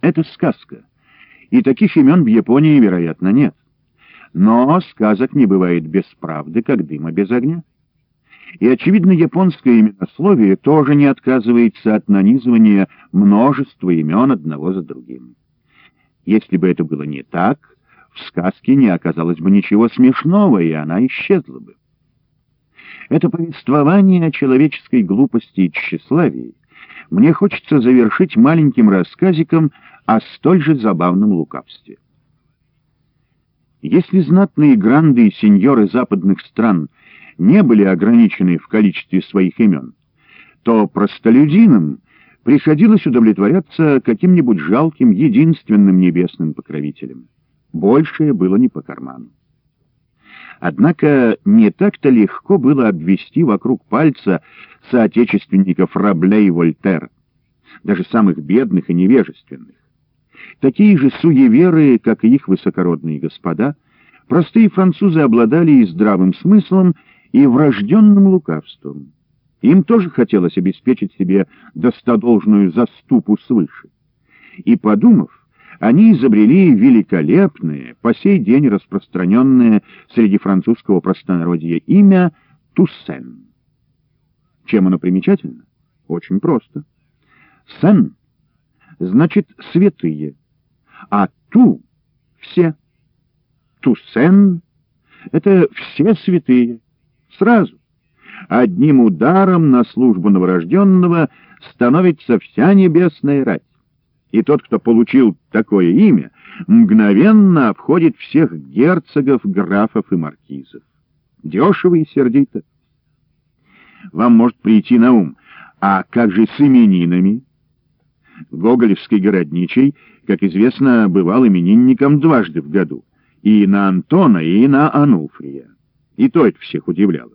Это сказка, и таких имен в Японии, вероятно, нет. Но сказок не бывает без правды, как дыма без огня. И, очевидно, японское именословие тоже не отказывается от нанизывания множества имен одного за другим. Если бы это было не так, в сказке не оказалось бы ничего смешного, и она исчезла бы. Это повествование о человеческой глупости и тщеславии мне хочется завершить маленьким рассказиком о столь же забавном лукавстве. Если знатные гранды и сеньоры западных стран не были ограничены в количестве своих имен, то простолюдинам приходилось удовлетворяться каким-нибудь жалким единственным небесным покровителем. Большее было не по карману. Однако не так-то легко было обвести вокруг пальца соотечественников Рабле и Вольтер, даже самых бедных и невежественных. Такие же суеверы, как и их высокородные господа, простые французы обладали и здравым смыслом, и врожденным лукавством. Им тоже хотелось обеспечить себе достодолжную заступу свыше. И, подумав, они изобрели великолепное, по сей день распространенное среди французского простонародья имя Туссен. Чем оно примечательно? Очень просто. Сен значит «святые», а «ту» — «все». Туссен — это «все святые». Сразу. Одним ударом на службу новорожденного становится вся небесная рать и тот, кто получил такое имя, мгновенно обходит всех герцогов, графов и маркизов. Дешево и сердито. Вам может прийти на ум, а как же с именинами? Гоголевский городничий, как известно, бывал именинником дважды в году, и на Антона, и на Ануфрия. И то это всех удивляло.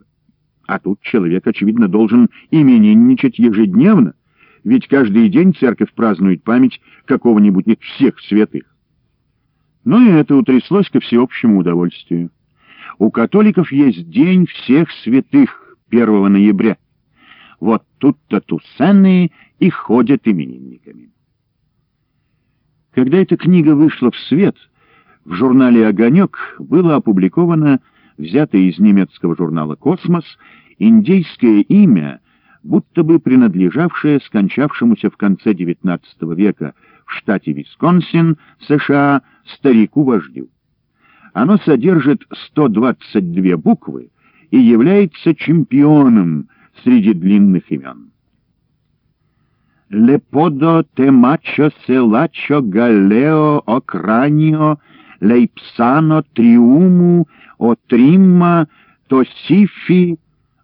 А тут человек, очевидно, должен именинничать ежедневно, ведь каждый день церковь празднует память какого-нибудь из всех святых. Но и это утряслось ко всеобщему удовольствию. У католиков есть День всех святых 1 ноября. Вот тут-то тусенные и ходят именинниками. Когда эта книга вышла в свет, в журнале «Огонек» было опубликовано, взятое из немецкого журнала «Космос», индейское имя будто бы принадлежавшее скончавшемуся в конце XIX века в штате Висконсин, США, старику-вождю. Оно содержит 122 буквы и является чемпионом среди длинных имен. Леподо темачо селачо галео окранио лейпсано триуму отримма тосифи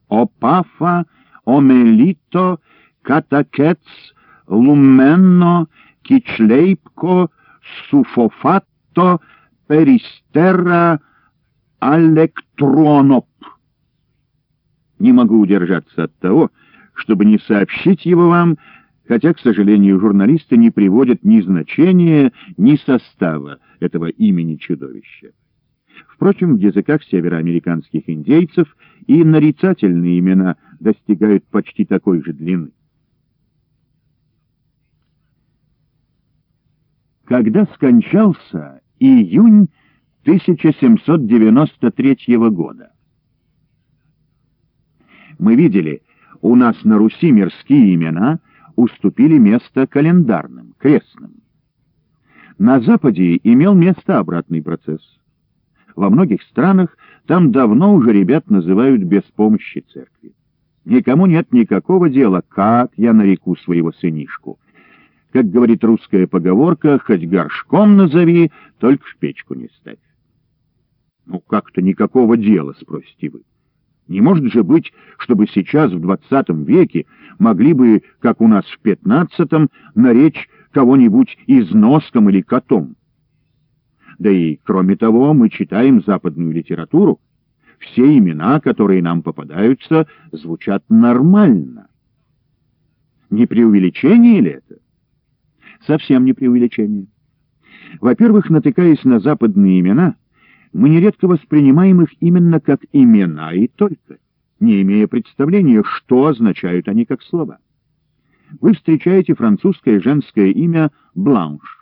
опафа омелито, катакец, луменно, кичлейпко, суфофатто, перистерра, алектроноп. Не могу удержаться от того, чтобы не сообщить его вам, хотя, к сожалению, журналисты не приводят ни значения, ни состава этого имени чудовища. Впрочем, в языках североамериканских индейцев и нарицательные имена достигают почти такой же длины. Когда скончался июнь 1793 года. Мы видели, у нас на Руси мирские имена уступили место календарным, крестным. На Западе имел место обратный процесс. Во многих странах там давно уже ребят называют без помощи церкви. Никому нет никакого дела, как я нареку своего сынишку. Как говорит русская поговорка, хоть горшком назови, только в печку не ставь. Ну, как-то никакого дела, спросите вы. Не может же быть, чтобы сейчас, в двадцатом веке, могли бы, как у нас в пятнадцатом, наречь кого-нибудь износком или котом. Да и, кроме того, мы читаем западную литературу. Все имена, которые нам попадаются, звучат нормально. Не преувеличение ли это? Совсем не преувеличение. Во-первых, натыкаясь на западные имена, мы нередко воспринимаем их именно как имена и только, не имея представления, что означают они как слова. Вы встречаете французское женское имя Бланш